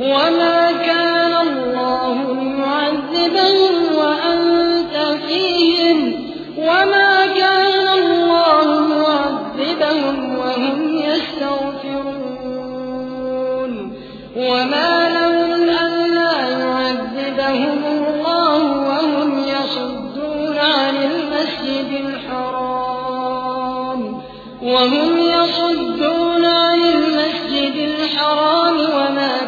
وما كان الله ليعذبهم وأنت فيهم وما كان الله معذبهم وهم يستغفرون وما لهم ألا يعذبهم الله وهم يصدون عن المسجد الحرام وهم يصدون عن المسجد الحرام وما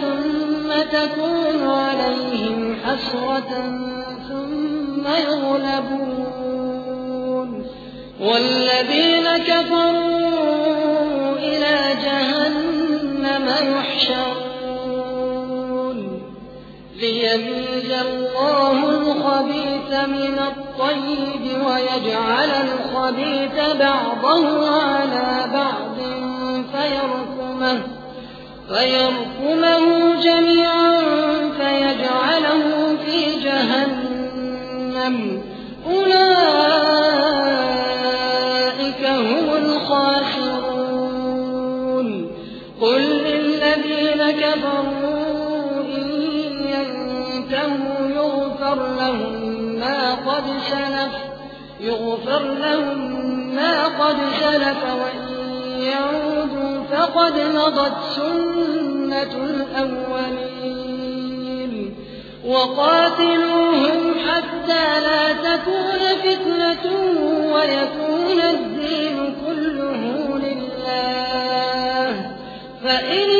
ثم تكون عليهم حسرة ثم يغلبون. والذين كفروا إلى جهنم يحشرون. ليميز الله الخبيث من الطيب ويجعل الخبيث بعضه على بعض فيركمه. فيركمه جميعا فيجعله في جهنم. أولئك هم الخاسرون. قل للذين كفروا إن ينتهوا يغفر لهم ما قد سلف يغفر لهم ما قد سلف وإن فقد مضت سنة الأولين. وقاتلوهم حتى لا تكون فتنة ويكون الدين كله لله. فإن